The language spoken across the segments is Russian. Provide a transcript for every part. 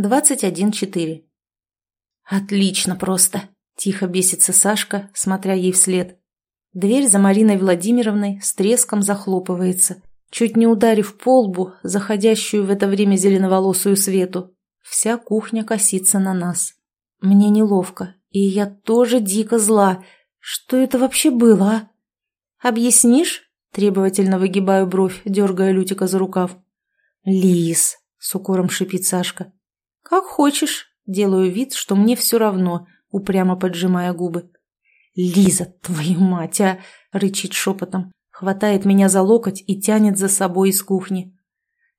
21.4 «Отлично просто!» – тихо бесится Сашка, смотря ей вслед. Дверь за Мариной Владимировной с треском захлопывается, чуть не ударив по лбу заходящую в это время зеленоволосую Свету. Вся кухня косится на нас. Мне неловко, и я тоже дико зла. Что это вообще было, а? «Объяснишь?» – требовательно выгибаю бровь, дергая Лютика за рукав. «Лис!» – с укором шипит Сашка. «Как хочешь», – делаю вид, что мне все равно, упрямо поджимая губы. «Лиза, твою мать, а!» – рычит шепотом, хватает меня за локоть и тянет за собой из кухни.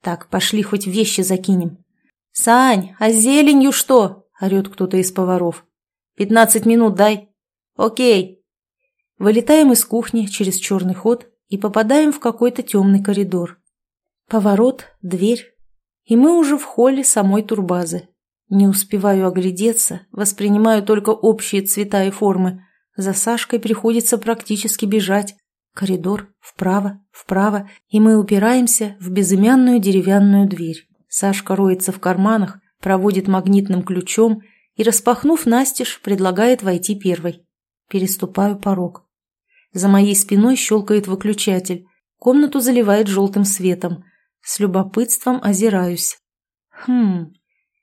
«Так, пошли хоть вещи закинем». «Сань, а зеленью что?» – орет кто-то из поваров. «Пятнадцать минут дай». «Окей». Вылетаем из кухни через черный ход и попадаем в какой-то темный коридор. Поворот, дверь, и мы уже в холле самой турбазы. Не успеваю оглядеться, воспринимаю только общие цвета и формы. За Сашкой приходится практически бежать. Коридор, вправо, вправо, и мы упираемся в безымянную деревянную дверь. Сашка роется в карманах, проводит магнитным ключом и, распахнув настежь, предлагает войти первой. Переступаю порог. За моей спиной щелкает выключатель. Комнату заливает желтым светом. С любопытством озираюсь. Хм,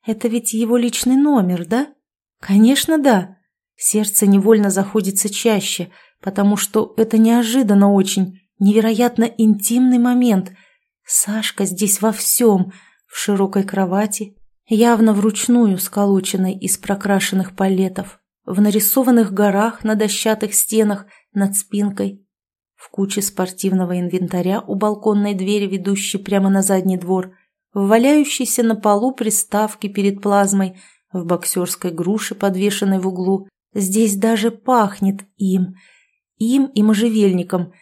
это ведь его личный номер, да? Конечно, да. Сердце невольно заходится чаще, потому что это неожиданно очень, невероятно интимный момент. Сашка здесь во всем, в широкой кровати, явно вручную сколоченной из прокрашенных палетов, в нарисованных горах на дощатых стенах над спинкой, в куче спортивного инвентаря у балконной двери, ведущей прямо на задний двор, в валяющейся на полу приставке перед плазмой, в боксерской груше, подвешенной в углу. Здесь даже пахнет им, им и можжевельником,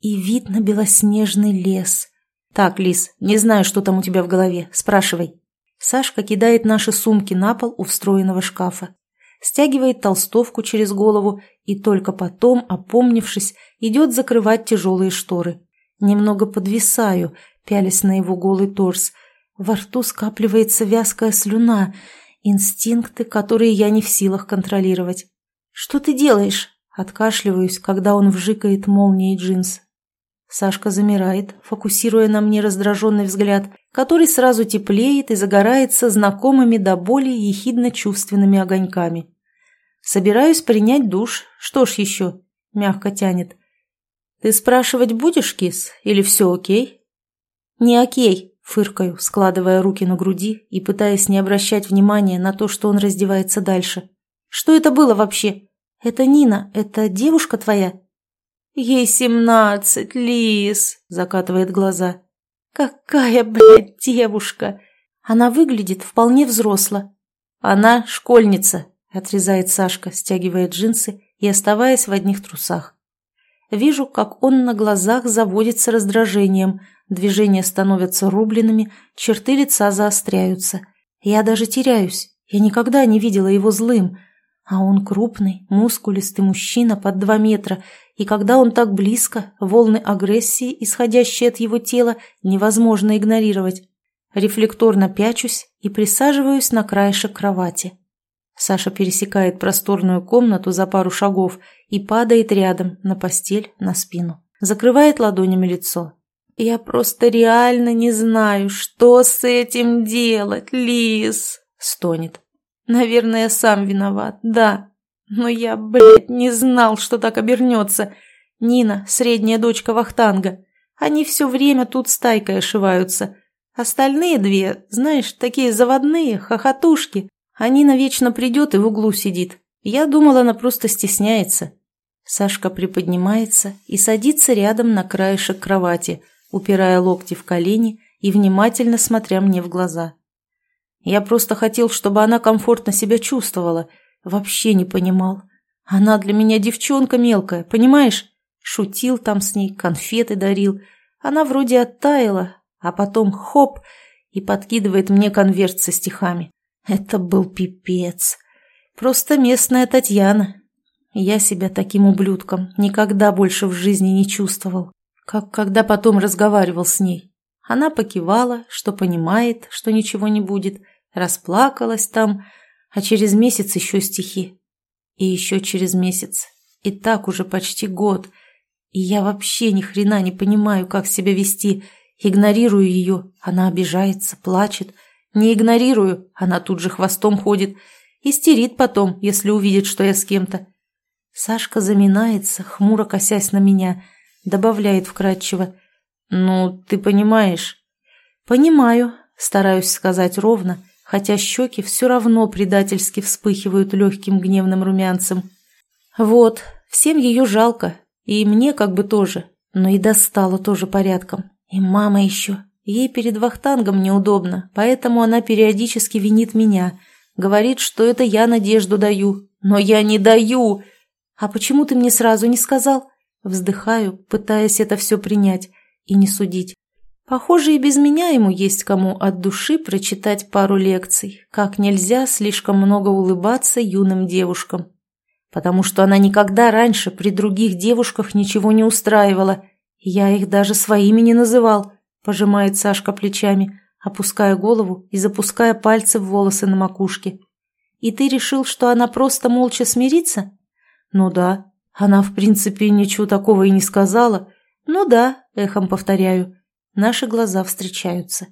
и вид на белоснежный лес. «Так, Лис, не знаю, что там у тебя в голове, спрашивай». Сашка кидает наши сумки на пол у встроенного шкафа стягивает толстовку через голову и только потом, опомнившись, идет закрывать тяжелые шторы. Немного подвисаю, пялясь на его голый торс. Во рту скапливается вязкая слюна, инстинкты, которые я не в силах контролировать. «Что ты делаешь?» Откашливаюсь, когда он вжикает молнией джинс. Сашка замирает, фокусируя на мне раздраженный взгляд, который сразу теплеет и загорается знакомыми до боли ехидно-чувственными огоньками. «Собираюсь принять душ. Что ж еще?» – мягко тянет. «Ты спрашивать будешь, кис, или все окей?» «Не окей», – фыркаю, складывая руки на груди и пытаясь не обращать внимания на то, что он раздевается дальше. «Что это было вообще? Это Нина, это девушка твоя?» «Ей семнадцать, Лис!» – закатывает глаза. «Какая, блядь, девушка!» Она выглядит вполне взросло. «Она школьница», – отрезает Сашка, стягивая джинсы и оставаясь в одних трусах. Вижу, как он на глазах заводится раздражением, движения становятся рубленными, черты лица заостряются. Я даже теряюсь, я никогда не видела его злым – а он крупный, мускулистый мужчина под два метра, и когда он так близко, волны агрессии, исходящие от его тела, невозможно игнорировать. Рефлекторно пячусь и присаживаюсь на краешек кровати. Саша пересекает просторную комнату за пару шагов и падает рядом, на постель, на спину. Закрывает ладонями лицо. «Я просто реально не знаю, что с этим делать, Лис!» — стонет. Наверное, сам виноват, да. Но я, блядь, не знал, что так обернется. Нина, средняя дочка Вахтанга. Они все время тут стайкой ошиваются. Остальные две, знаешь, такие заводные, хохотушки. Они навечно придет и в углу сидит. Я думала, она просто стесняется. Сашка приподнимается и садится рядом на краешек кровати, упирая локти в колени и внимательно смотря мне в глаза. Я просто хотел, чтобы она комфортно себя чувствовала. Вообще не понимал. Она для меня девчонка мелкая, понимаешь? Шутил там с ней, конфеты дарил. Она вроде оттаяла, а потом хоп, и подкидывает мне конверт со стихами. Это был пипец. Просто местная Татьяна. Я себя таким ублюдком никогда больше в жизни не чувствовал, как когда потом разговаривал с ней. Она покивала, что понимает, что ничего не будет, расплакалась там, а через месяц еще стихи. И еще через месяц. И так уже почти год. И я вообще ни хрена не понимаю, как себя вести. Игнорирую ее, она обижается, плачет. Не игнорирую, она тут же хвостом ходит. Истерит потом, если увидит, что я с кем-то. Сашка заминается, хмуро косясь на меня, добавляет вкратчиво. «Ну, ты понимаешь?» «Понимаю», — стараюсь сказать ровно, хотя щеки все равно предательски вспыхивают легким гневным румянцем. «Вот, всем ее жалко, и мне как бы тоже, но и достало тоже порядком. И мама еще. Ей перед вахтангом неудобно, поэтому она периодически винит меня, говорит, что это я надежду даю. Но я не даю!» «А почему ты мне сразу не сказал?» Вздыхаю, пытаясь это все принять и не судить. Похоже, и без меня ему есть кому от души прочитать пару лекций, как нельзя слишком много улыбаться юным девушкам. Потому что она никогда раньше при других девушках ничего не устраивала. Я их даже своими не называл, пожимает Сашка плечами, опуская голову и запуская пальцы в волосы на макушке. И ты решил, что она просто молча смирится? «Ну да, она, в принципе, ничего такого и не сказала. Ну да», — эхом повторяю. Наши глаза встречаются.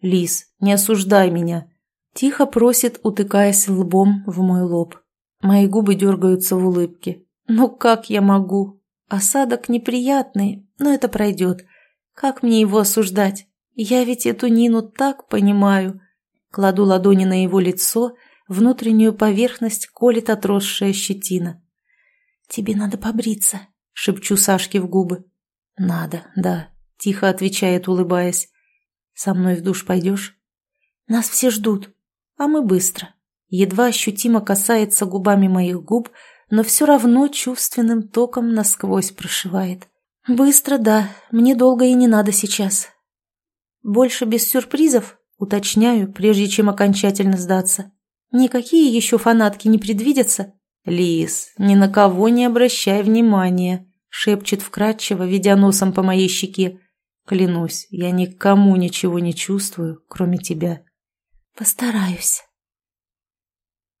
«Лис, не осуждай меня», — тихо просит, утыкаясь лбом в мой лоб. Мои губы дергаются в улыбке. «Ну как я могу? Осадок неприятный, но это пройдет. Как мне его осуждать? Я ведь эту Нину так понимаю». Кладу ладони на его лицо, внутреннюю поверхность колет отросшая щетина. «Тебе надо побриться», — шепчу Сашке в губы. «Надо, да», — тихо отвечает, улыбаясь. «Со мной в душ пойдешь?» «Нас все ждут, а мы быстро». Едва ощутимо касается губами моих губ, но все равно чувственным током насквозь прошивает. «Быстро, да, мне долго и не надо сейчас». «Больше без сюрпризов?» — уточняю, прежде чем окончательно сдаться. «Никакие еще фанатки не предвидятся?» «Лис, ни на кого не обращай внимания», — шепчет вкрадчиво, ведя носом по моей щеке. «Клянусь, я никому ничего не чувствую, кроме тебя». «Постараюсь».